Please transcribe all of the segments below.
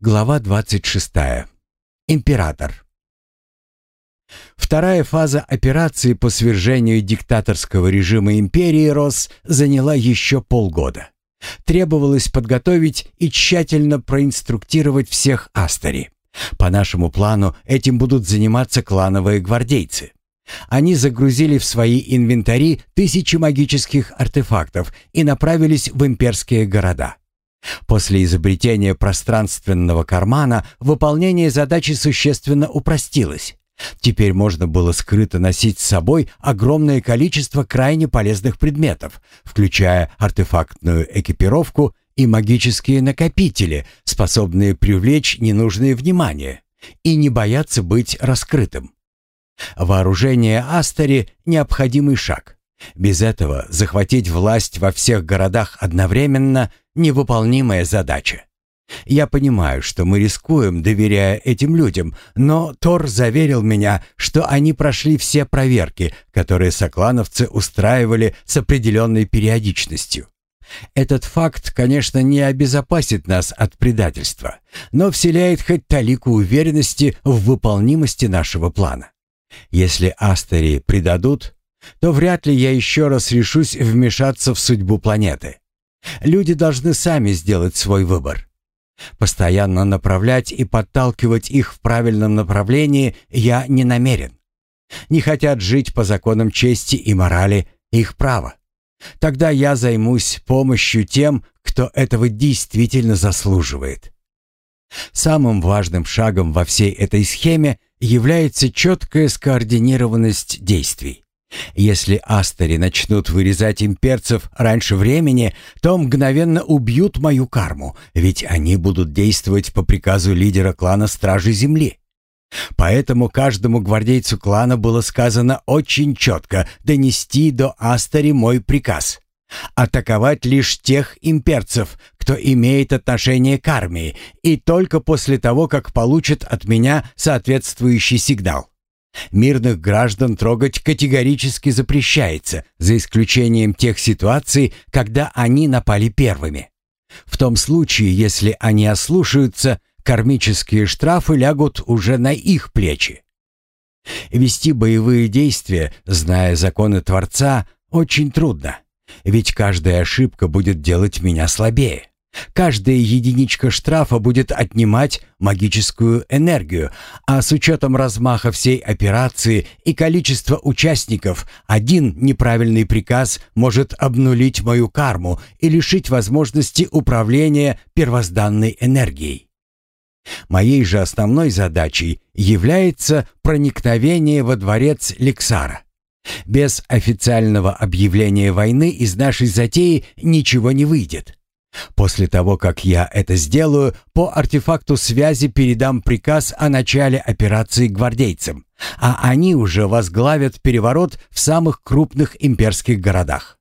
Глава 26. Император. Вторая фаза операции по свержению диктаторского режима империи Рос заняла еще полгода. Требовалось подготовить и тщательно проинструктировать всех Астари. По нашему плану этим будут заниматься клановые гвардейцы. Они загрузили в свои инвентари тысячи магических артефактов и направились в имперские города. После изобретения пространственного кармана выполнение задачи существенно упростилось. Теперь можно было скрыто носить с собой огромное количество крайне полезных предметов, включая артефактную экипировку и магические накопители, способные привлечь ненужное внимание, и не бояться быть раскрытым. Вооружение Астери – необходимый шаг. Без этого захватить власть во всех городах одновременно – невыполнимая задача. Я понимаю, что мы рискуем, доверяя этим людям, но Тор заверил меня, что они прошли все проверки, которые соклановцы устраивали с определенной периодичностью. Этот факт, конечно, не обезопасит нас от предательства, но вселяет хоть талику уверенности в выполнимости нашего плана. Если Астери предадут, то вряд ли я еще раз решусь вмешаться в судьбу планеты. Люди должны сами сделать свой выбор. Постоянно направлять и подталкивать их в правильном направлении я не намерен. Не хотят жить по законам чести и морали – их право. Тогда я займусь помощью тем, кто этого действительно заслуживает. Самым важным шагом во всей этой схеме является четкая скоординированность действий. Если астари начнут вырезать имперцев раньше времени, то мгновенно убьют мою карму, ведь они будут действовать по приказу лидера клана Стражи Земли. Поэтому каждому гвардейцу клана было сказано очень четко донести до Астари мой приказ. Атаковать лишь тех имперцев, кто имеет отношение к армии, и только после того, как получат от меня соответствующий сигнал. Мирных граждан трогать категорически запрещается, за исключением тех ситуаций, когда они напали первыми. В том случае, если они ослушаются, кармические штрафы лягут уже на их плечи. Вести боевые действия, зная законы Творца, очень трудно, ведь каждая ошибка будет делать меня слабее. Каждая единичка штрафа будет отнимать магическую энергию, а с учетом размаха всей операции и количества участников, один неправильный приказ может обнулить мою карму и лишить возможности управления первозданной энергией. Моей же основной задачей является проникновение во дворец Лексара. Без официального объявления войны из нашей затеи ничего не выйдет. После того, как я это сделаю, по артефакту связи передам приказ о начале операции гвардейцам, а они уже возглавят переворот в самых крупных имперских городах.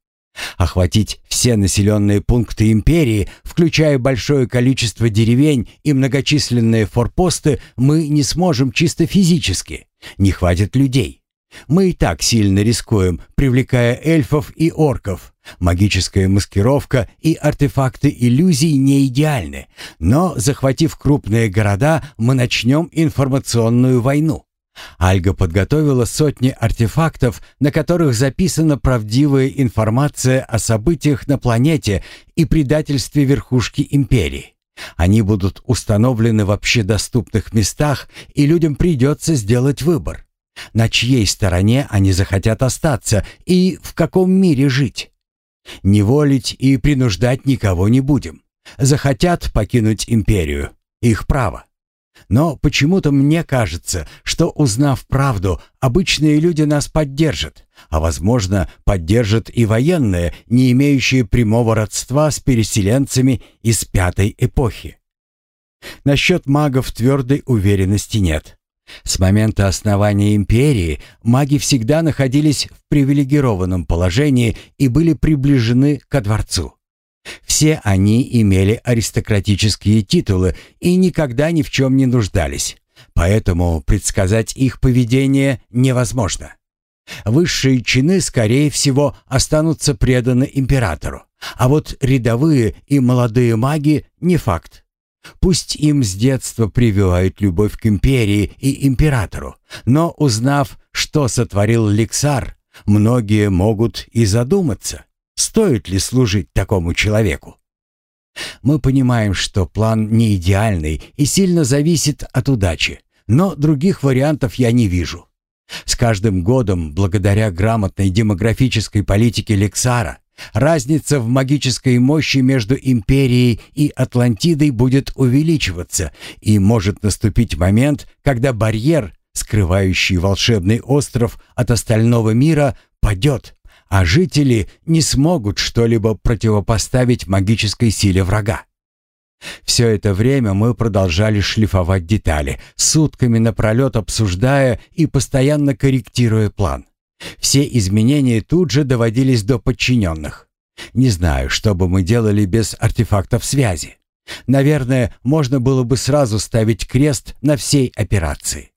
Охватить все населенные пункты империи, включая большое количество деревень и многочисленные форпосты, мы не сможем чисто физически. Не хватит людей. Мы и так сильно рискуем, привлекая эльфов и орков. Магическая маскировка и артефакты иллюзий не идеальны, но, захватив крупные города, мы начнем информационную войну. Альга подготовила сотни артефактов, на которых записана правдивая информация о событиях на планете и предательстве верхушки империи. Они будут установлены в общедоступных местах, и людям придется сделать выбор. На чьей стороне они захотят остаться и в каком мире жить? Не волить и принуждать никого не будем. Захотят покинуть империю. Их право. Но почему-то мне кажется, что, узнав правду, обычные люди нас поддержат, а, возможно, поддержат и военные, не имеющие прямого родства с переселенцами из пятой эпохи. Насчет магов твердой уверенности нет. С момента основания империи маги всегда находились в привилегированном положении и были приближены ко дворцу. Все они имели аристократические титулы и никогда ни в чем не нуждались, поэтому предсказать их поведение невозможно. Высшие чины, скорее всего, останутся преданы императору, а вот рядовые и молодые маги – не факт. Пусть им с детства прививают любовь к империи и императору, но узнав, что сотворил Лексар, многие могут и задуматься, стоит ли служить такому человеку. Мы понимаем, что план не идеальный и сильно зависит от удачи, но других вариантов я не вижу. С каждым годом, благодаря грамотной демографической политике Лексара, разница в магической мощи между Империей и Атлантидой будет увеличиваться, и может наступить момент, когда барьер, скрывающий волшебный остров от остального мира, падет, а жители не смогут что-либо противопоставить магической силе врага. Все это время мы продолжали шлифовать детали, сутками напролет обсуждая и постоянно корректируя план. Все изменения тут же доводились до подчиненных. Не знаю, что бы мы делали без артефактов связи. Наверное, можно было бы сразу ставить крест на всей операции.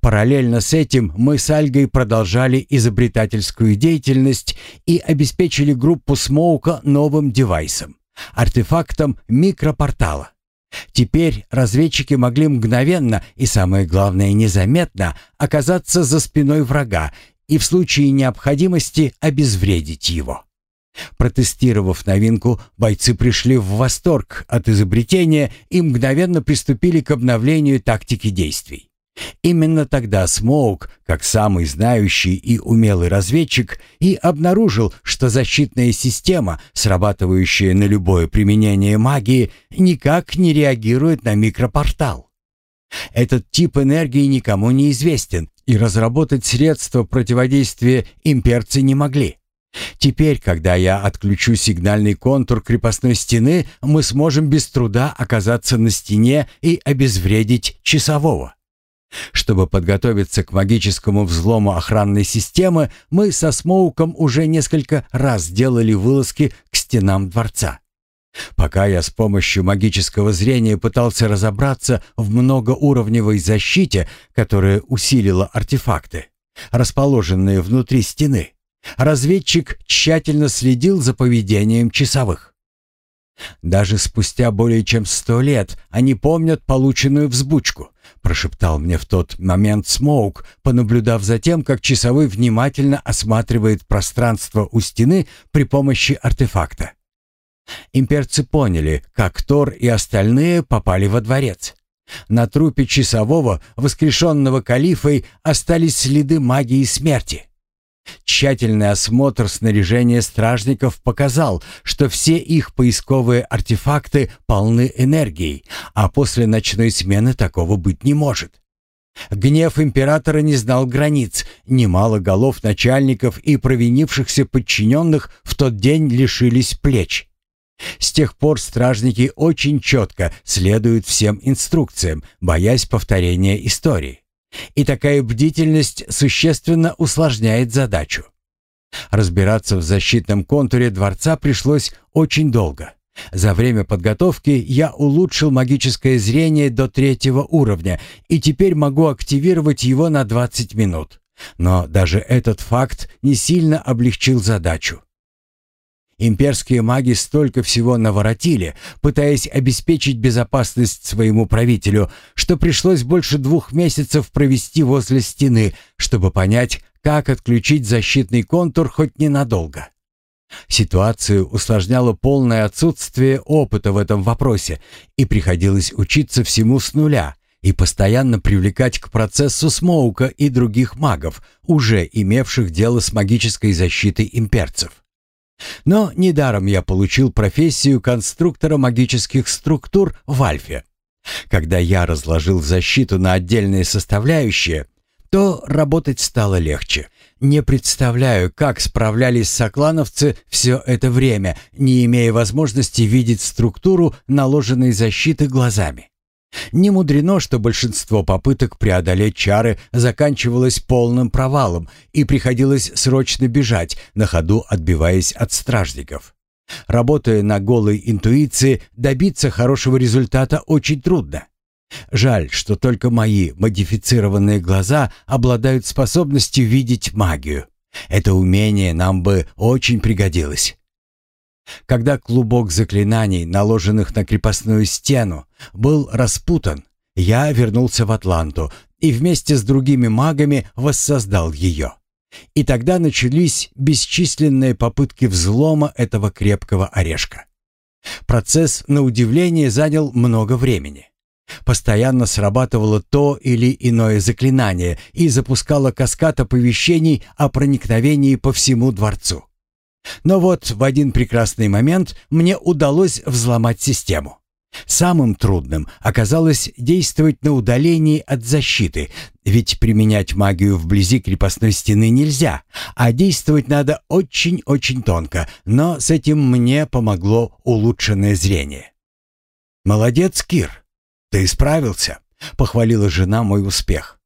Параллельно с этим мы с Альгой продолжали изобретательскую деятельность и обеспечили группу Смоука новым девайсом артефактом микропортала. Теперь разведчики могли мгновенно и, самое главное, незаметно оказаться за спиной врага и в случае необходимости обезвредить его. Протестировав новинку, бойцы пришли в восторг от изобретения и мгновенно приступили к обновлению тактики действий. Именно тогда Смоук, как самый знающий и умелый разведчик, и обнаружил, что защитная система, срабатывающая на любое применение магии, никак не реагирует на микропортал. Этот тип энергии никому не известен, и разработать средства противодействия имперцы не могли. Теперь, когда я отключу сигнальный контур крепостной стены, мы сможем без труда оказаться на стене и обезвредить часового. Чтобы подготовиться к магическому взлому охранной системы, мы со Смоуком уже несколько раз делали вылазки к стенам дворца. Пока я с помощью магического зрения пытался разобраться в многоуровневой защите, которая усилила артефакты, расположенные внутри стены, разведчик тщательно следил за поведением часовых. Даже спустя более чем сто лет они помнят полученную взбучку, прошептал мне в тот момент Смоук, понаблюдав за тем, как часовой внимательно осматривает пространство у стены при помощи артефакта. Имперцы поняли, как Тор и остальные попали во дворец. На трупе часового, воскрешенного калифой, остались следы магии смерти. Тщательный осмотр снаряжения стражников показал, что все их поисковые артефакты полны энергией, а после ночной смены такого быть не может. Гнев императора не знал границ, немало голов начальников и провинившихся подчиненных в тот день лишились плеч. С тех пор стражники очень четко следуют всем инструкциям, боясь повторения истории. И такая бдительность существенно усложняет задачу. Разбираться в защитном контуре дворца пришлось очень долго. За время подготовки я улучшил магическое зрение до третьего уровня и теперь могу активировать его на 20 минут. Но даже этот факт не сильно облегчил задачу. Имперские маги столько всего наворотили, пытаясь обеспечить безопасность своему правителю, что пришлось больше двух месяцев провести возле стены, чтобы понять, как отключить защитный контур хоть ненадолго. Ситуацию усложняло полное отсутствие опыта в этом вопросе, и приходилось учиться всему с нуля и постоянно привлекать к процессу Смоука и других магов, уже имевших дело с магической защитой имперцев. Но недаром я получил профессию конструктора магических структур в Альфе. Когда я разложил защиту на отдельные составляющие, то работать стало легче. Не представляю, как справлялись соклановцы все это время, не имея возможности видеть структуру наложенной защиты глазами. Не мудрено, что большинство попыток преодолеть чары заканчивалось полным провалом и приходилось срочно бежать, на ходу отбиваясь от стражников. Работая на голой интуиции, добиться хорошего результата очень трудно. Жаль, что только мои модифицированные глаза обладают способностью видеть магию. Это умение нам бы очень пригодилось. Когда клубок заклинаний, наложенных на крепостную стену, был распутан, я вернулся в Атланту и вместе с другими магами воссоздал ее. И тогда начались бесчисленные попытки взлома этого крепкого орешка. Процесс, на удивление, занял много времени. Постоянно срабатывало то или иное заклинание и запускало каскад оповещений о проникновении по всему дворцу. Но вот в один прекрасный момент мне удалось взломать систему. Самым трудным оказалось действовать на удалении от защиты, ведь применять магию вблизи крепостной стены нельзя, а действовать надо очень-очень тонко, но с этим мне помогло улучшенное зрение. «Молодец, Кир, ты справился», — похвалила жена мой успех.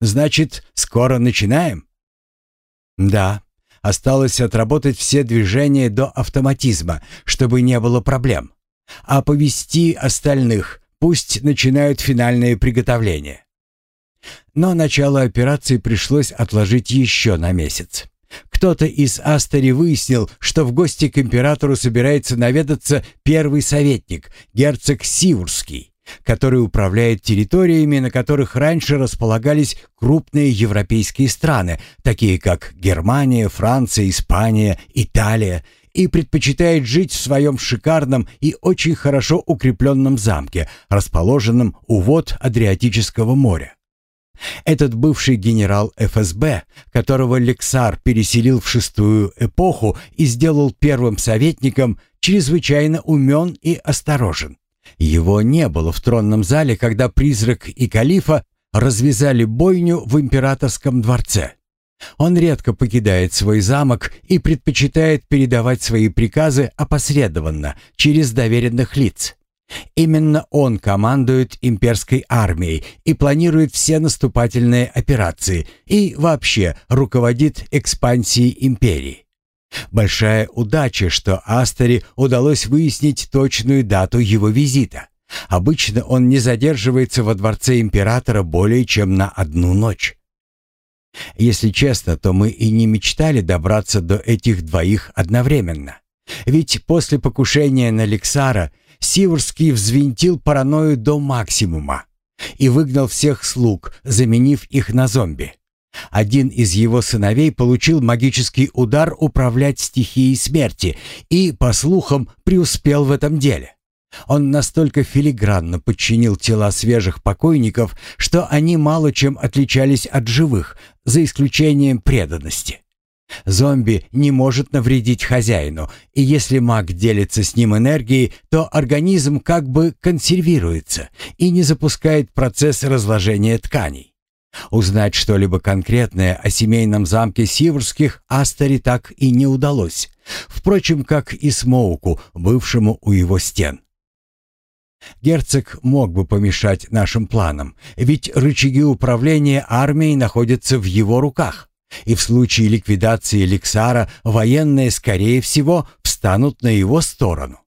«Значит, скоро начинаем?» «Да», Осталось отработать все движения до автоматизма, чтобы не было проблем. А повести остальных, пусть начинают финальные приготовления. Но начало операции пришлось отложить еще на месяц. Кто-то из Астери выяснил, что в гости к императору собирается наведаться первый советник, герцог Сиурский который управляет территориями, на которых раньше располагались крупные европейские страны, такие как Германия, Франция, Испания, Италия, и предпочитает жить в своем шикарном и очень хорошо укрепленном замке, расположенном у вод Адриатического моря. Этот бывший генерал ФСБ, которого Лексар переселил в шестую эпоху и сделал первым советником, чрезвычайно умен и осторожен. Его не было в тронном зале, когда призрак и калифа развязали бойню в императорском дворце. Он редко покидает свой замок и предпочитает передавать свои приказы опосредованно, через доверенных лиц. Именно он командует имперской армией и планирует все наступательные операции и вообще руководит экспансией империи. Большая удача, что Астери удалось выяснить точную дату его визита. Обычно он не задерживается во дворце императора более чем на одну ночь. Если честно, то мы и не мечтали добраться до этих двоих одновременно. Ведь после покушения на Лексара Сиверский взвинтил паранойю до максимума и выгнал всех слуг, заменив их на зомби. Один из его сыновей получил магический удар управлять стихией смерти и, по слухам, преуспел в этом деле. Он настолько филигранно подчинил тела свежих покойников, что они мало чем отличались от живых, за исключением преданности. Зомби не может навредить хозяину, и если маг делится с ним энергией, то организм как бы консервируется и не запускает процесс разложения тканей. Узнать что-либо конкретное о семейном замке Сиверских Астери так и не удалось. Впрочем, как и Смоуку, бывшему у его стен. Герцог мог бы помешать нашим планам, ведь рычаги управления армией находятся в его руках. И в случае ликвидации Лексара военные, скорее всего, встанут на его сторону.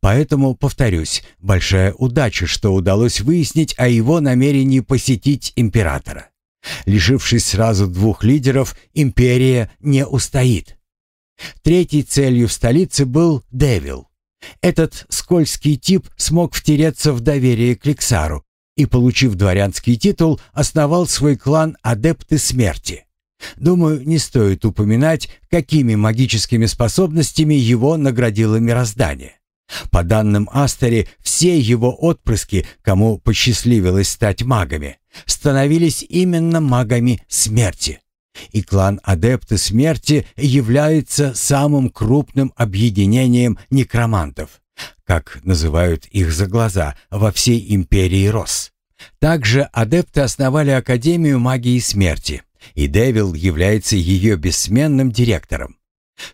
Поэтому, повторюсь, большая удача, что удалось выяснить о его намерении посетить императора. Лишившись сразу двух лидеров, империя не устоит. Третьей целью в столице был Девил. Этот скользкий тип смог втереться в доверие к Лексару и, получив дворянский титул, основал свой клан «Адепты смерти». Думаю, не стоит упоминать, какими магическими способностями его наградило мироздание. По данным Астери, все его отпрыски, кому посчастливилось стать магами, становились именно магами смерти. И клан Адепты Смерти является самым крупным объединением некромантов, как называют их за глаза, во всей империи Рос. Также адепты основали Академию магии смерти, и Девил является ее бессменным директором.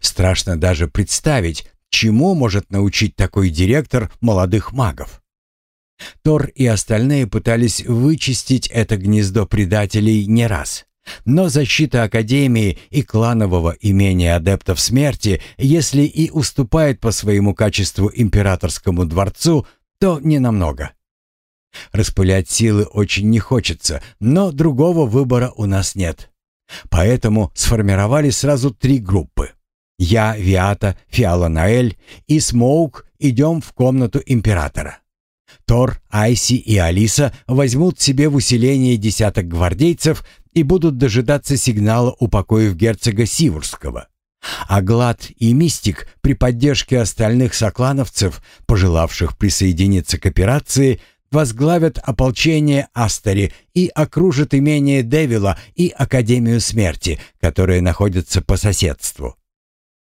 Страшно даже представить, Чему может научить такой директор молодых магов? Тор и остальные пытались вычистить это гнездо предателей не раз. Но защита Академии и кланового имения адептов смерти, если и уступает по своему качеству императорскому дворцу, то не намного. Распылять силы очень не хочется, но другого выбора у нас нет. Поэтому сформировали сразу три группы. Я, Виата, Фиала Наэль и Смоук идем в комнату императора. Тор, Айси и Алиса возьмут себе в усиление десяток гвардейцев и будут дожидаться сигнала у покоев герцога Сивурского. А Глад и Мистик при поддержке остальных соклановцев, пожелавших присоединиться к операции, возглавят ополчение Астари и окружат имение Девила и Академию Смерти, которые находятся по соседству.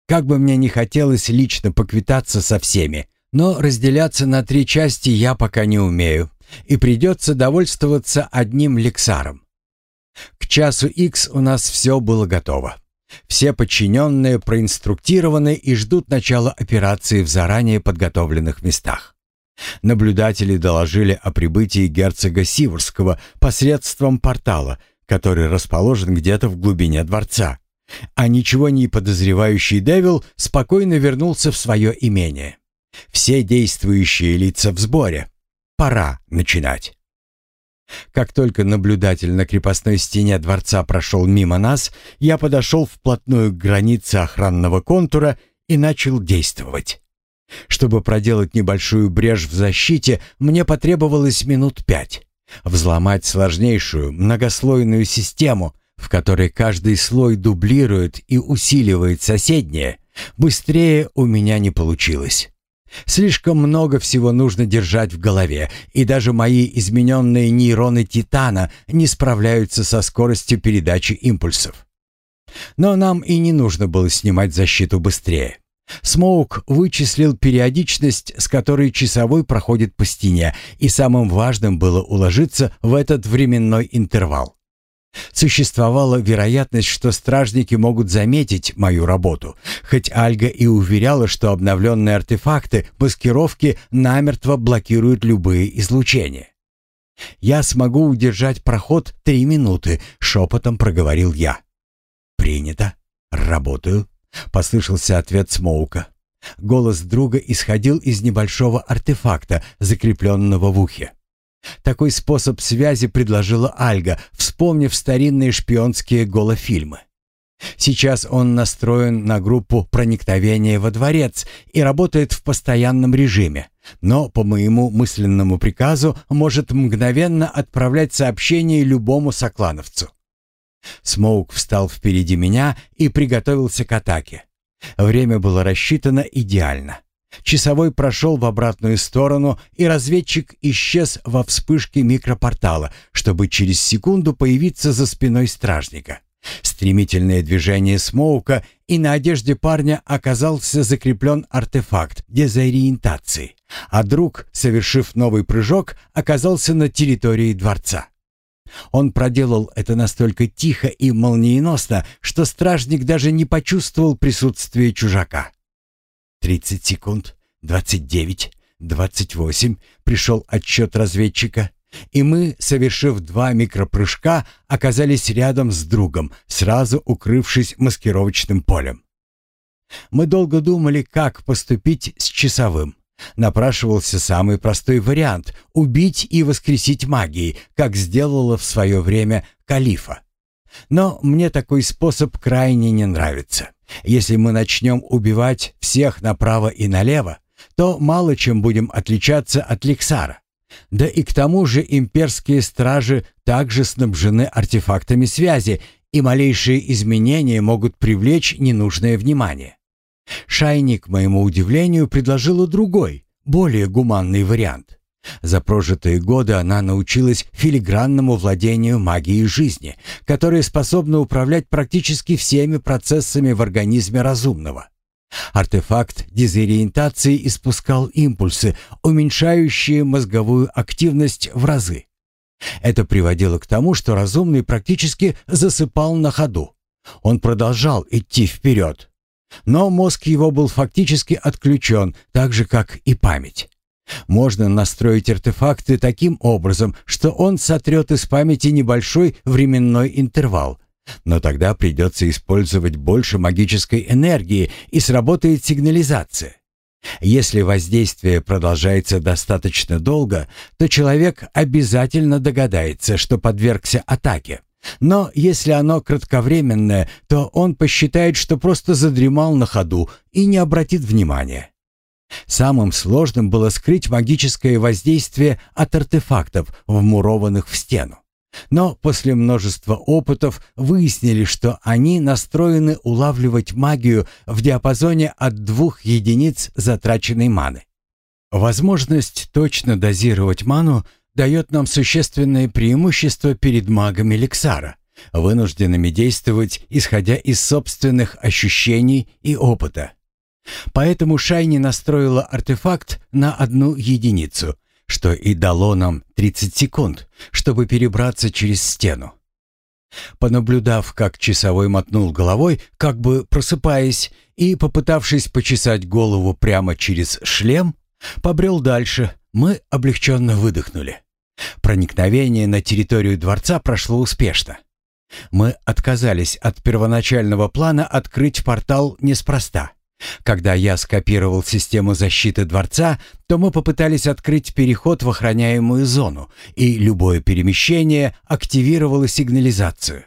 Как бы мне ни хотелось лично поквитаться со всеми, но разделяться на три части я пока не умею, и придется довольствоваться одним лексаром. К часу X у нас все было готово. Все подчиненные проинструктированы и ждут начала операции в заранее подготовленных местах. Наблюдатели доложили о прибытии герцога Сиворского посредством портала, который расположен где-то в глубине дворца. А ничего не подозревающий Девил спокойно вернулся в свое имение. Все действующие лица в сборе. Пора начинать. Как только наблюдатель на крепостной стене дворца прошел мимо нас, я подошел вплотную к границе охранного контура и начал действовать. Чтобы проделать небольшую брешь в защите, мне потребовалось минут пять. Взломать сложнейшую многослойную систему, в которой каждый слой дублирует и усиливает соседние, быстрее у меня не получилось. Слишком много всего нужно держать в голове, и даже мои измененные нейроны Титана не справляются со скоростью передачи импульсов. Но нам и не нужно было снимать защиту быстрее. Смоук вычислил периодичность, с которой часовой проходит по стене, и самым важным было уложиться в этот временной интервал. Существовала вероятность, что стражники могут заметить мою работу, хоть Альга и уверяла, что обновленные артефакты маскировки намертво блокируют любые излучения. «Я смогу удержать проход три минуты», — шепотом проговорил я. «Принято. Работаю», — послышался ответ Смоука. Голос друга исходил из небольшого артефакта, закрепленного в ухе. Такой способ связи предложила Альга, вспомнив старинные шпионские голофильмы. Сейчас он настроен на группу проникновения во дворец и работает в постоянном режиме, но по моему мысленному приказу может мгновенно отправлять сообщение любому соклановцу. Смоук встал впереди меня и приготовился к атаке. Время было рассчитано идеально. Часовой прошел в обратную сторону, и разведчик исчез во вспышке микропортала, чтобы через секунду появиться за спиной стражника. Стремительное движение Смоука, и на одежде парня оказался закреплен артефакт дезориентации, а друг, совершив новый прыжок, оказался на территории дворца. Он проделал это настолько тихо и молниеносно, что стражник даже не почувствовал присутствия чужака. «Тридцать секунд, двадцать девять, двадцать восемь», — пришел отчет разведчика. И мы, совершив два микропрыжка, оказались рядом с другом, сразу укрывшись маскировочным полем. Мы долго думали, как поступить с часовым. Напрашивался самый простой вариант — убить и воскресить магией, как сделала в свое время Калифа. Но мне такой способ крайне не нравится. Если мы начнем убивать всех направо и налево, то мало чем будем отличаться от Лексара. Да и к тому же имперские стражи также снабжены артефактами связи, и малейшие изменения могут привлечь ненужное внимание. Шайник, к моему удивлению, предложила другой, более гуманный вариант. За прожитые годы она научилась филигранному владению магией жизни, которая способна управлять практически всеми процессами в организме разумного. Артефакт дезориентации испускал импульсы, уменьшающие мозговую активность в разы. Это приводило к тому, что разумный практически засыпал на ходу. Он продолжал идти вперед. Но мозг его был фактически отключен, так же, как и память. Можно настроить артефакты таким образом, что он сотрет из памяти небольшой временной интервал. Но тогда придется использовать больше магической энергии и сработает сигнализация. Если воздействие продолжается достаточно долго, то человек обязательно догадается, что подвергся атаке, Но если оно кратковременное, то он посчитает, что просто задремал на ходу и не обратит внимания. Самым сложным было скрыть магическое воздействие от артефактов, вмурованных в стену. Но после множества опытов выяснили, что они настроены улавливать магию в диапазоне от двух единиц затраченной маны. Возможность точно дозировать ману дает нам существенное преимущество перед магами Лексара, вынужденными действовать, исходя из собственных ощущений и опыта. Поэтому Шайни настроила артефакт на одну единицу, что и дало нам 30 секунд, чтобы перебраться через стену. Понаблюдав, как часовой мотнул головой, как бы просыпаясь, и попытавшись почесать голову прямо через шлем, побрел дальше, мы облегченно выдохнули. Проникновение на территорию дворца прошло успешно. Мы отказались от первоначального плана открыть портал неспроста. Когда я скопировал систему защиты дворца, то мы попытались открыть переход в охраняемую зону, и любое перемещение активировало сигнализацию.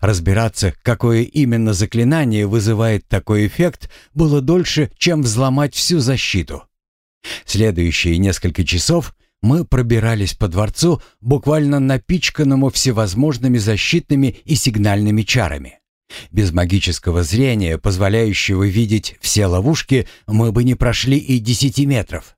Разбираться, какое именно заклинание вызывает такой эффект, было дольше, чем взломать всю защиту. Следующие несколько часов мы пробирались по дворцу, буквально напичканному всевозможными защитными и сигнальными чарами. Без магического зрения, позволяющего видеть все ловушки, мы бы не прошли и десяти метров.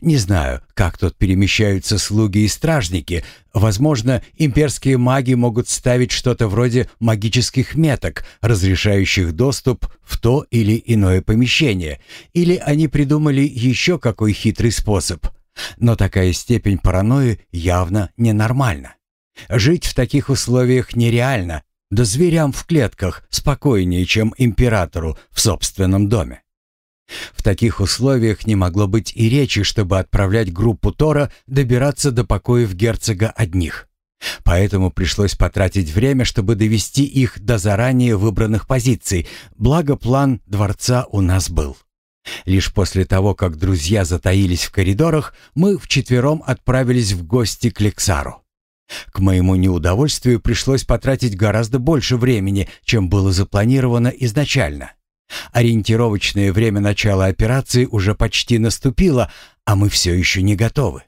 Не знаю, как тут перемещаются слуги и стражники. Возможно, имперские маги могут ставить что-то вроде магических меток, разрешающих доступ в то или иное помещение. Или они придумали еще какой хитрый способ. Но такая степень паранойи явно ненормальна. Жить в таких условиях нереально, да зверям в клетках спокойнее, чем императору в собственном доме. В таких условиях не могло быть и речи, чтобы отправлять группу Тора добираться до покоев герцога одних. Поэтому пришлось потратить время, чтобы довести их до заранее выбранных позиций, благо план дворца у нас был. Лишь после того, как друзья затаились в коридорах, мы вчетвером отправились в гости к Лексару. К моему неудовольствию пришлось потратить гораздо больше времени, чем было запланировано изначально. Ориентировочное время начала операции уже почти наступило, а мы все еще не готовы.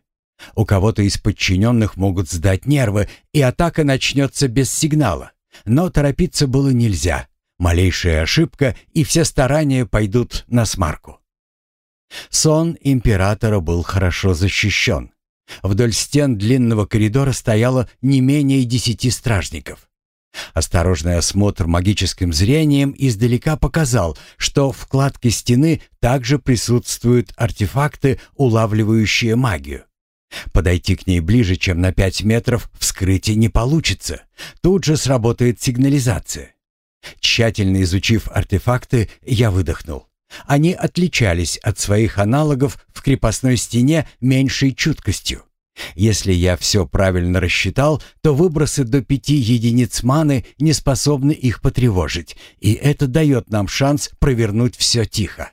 У кого-то из подчиненных могут сдать нервы, и атака начнется без сигнала. Но торопиться было нельзя. Малейшая ошибка, и все старания пойдут на смарку. Сон императора был хорошо защищен. Вдоль стен длинного коридора стояло не менее десяти стражников. Осторожный осмотр магическим зрением издалека показал, что в вкладке стены также присутствуют артефакты, улавливающие магию. Подойти к ней ближе, чем на пять метров, вскрытие не получится. Тут же сработает сигнализация. Тщательно изучив артефакты, я выдохнул. Они отличались от своих аналогов в крепостной стене меньшей чуткостью. Если я все правильно рассчитал, то выбросы до пяти единиц маны не способны их потревожить, и это дает нам шанс провернуть все тихо.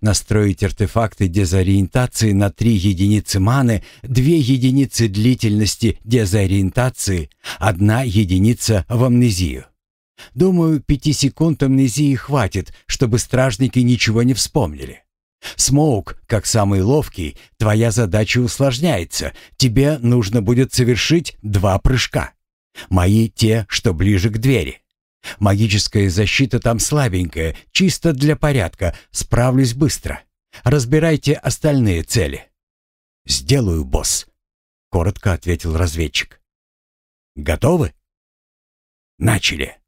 Настроить артефакты дезориентации на три единицы маны, две единицы длительности дезориентации, одна единица в амнезию. Думаю, пяти секунд амнезии хватит, чтобы стражники ничего не вспомнили. Смоук, как самый ловкий, твоя задача усложняется. Тебе нужно будет совершить два прыжка. Мои те, что ближе к двери. Магическая защита там слабенькая, чисто для порядка. Справлюсь быстро. Разбирайте остальные цели. Сделаю, босс, коротко ответил разведчик. Готовы? Начали.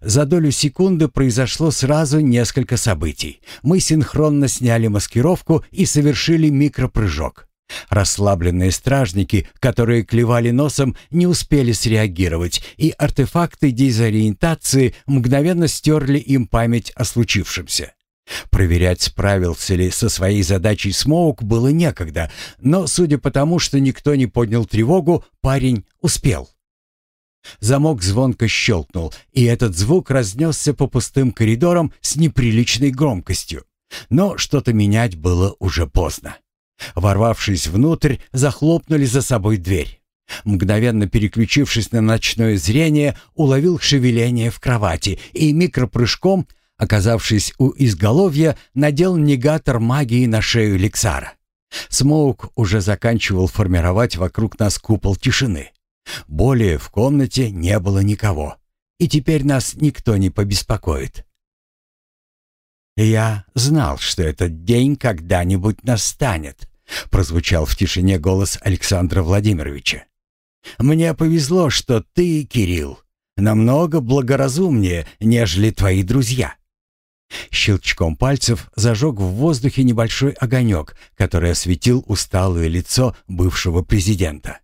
За долю секунды произошло сразу несколько событий. Мы синхронно сняли маскировку и совершили микропрыжок. Расслабленные стражники, которые клевали носом, не успели среагировать, и артефакты дезориентации мгновенно стерли им память о случившемся. Проверять, справился ли со своей задачей Смоук, было некогда, но, судя по тому, что никто не поднял тревогу, парень успел. Замок звонко щелкнул, и этот звук разнесся по пустым коридорам с неприличной громкостью. Но что-то менять было уже поздно. Ворвавшись внутрь, захлопнули за собой дверь. Мгновенно переключившись на ночное зрение, уловил шевеление в кровати и микропрыжком, оказавшись у изголовья, надел негатор магии на шею Лексара. Смоук уже заканчивал формировать вокруг нас купол тишины. Более в комнате не было никого, и теперь нас никто не побеспокоит. «Я знал, что этот день когда-нибудь настанет», — прозвучал в тишине голос Александра Владимировича. «Мне повезло, что ты, Кирилл, намного благоразумнее, нежели твои друзья». Щелчком пальцев зажег в воздухе небольшой огонек, который осветил усталое лицо бывшего президента.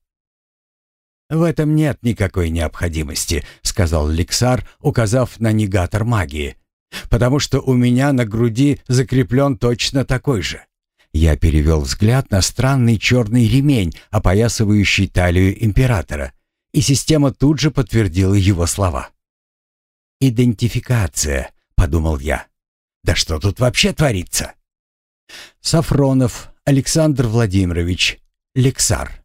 «В этом нет никакой необходимости», — сказал Лексар, указав на негатор магии, «потому что у меня на груди закреплен точно такой же». Я перевел взгляд на странный черный ремень, опоясывающий талию императора, и система тут же подтвердила его слова. «Идентификация», — подумал я. «Да что тут вообще творится?» Сафронов Александр Владимирович, Лексар.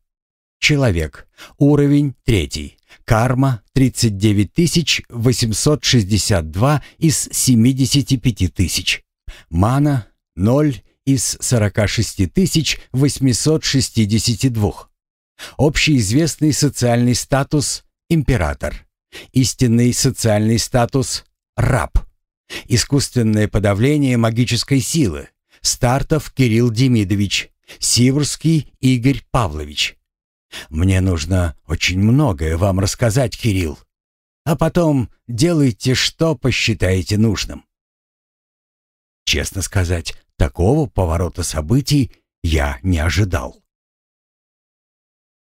Человек. Уровень третий. Карма 39862 из 75 тысяч. Мана 0 из 46862. Общеизвестный социальный статус – император. Истинный социальный статус – раб. Искусственное подавление магической силы. Стартов Кирилл Демидович. Сиверский Игорь Павлович. Мне нужно очень многое вам рассказать, Кирилл. А потом делайте, что посчитаете нужным. Честно сказать, такого поворота событий я не ожидал.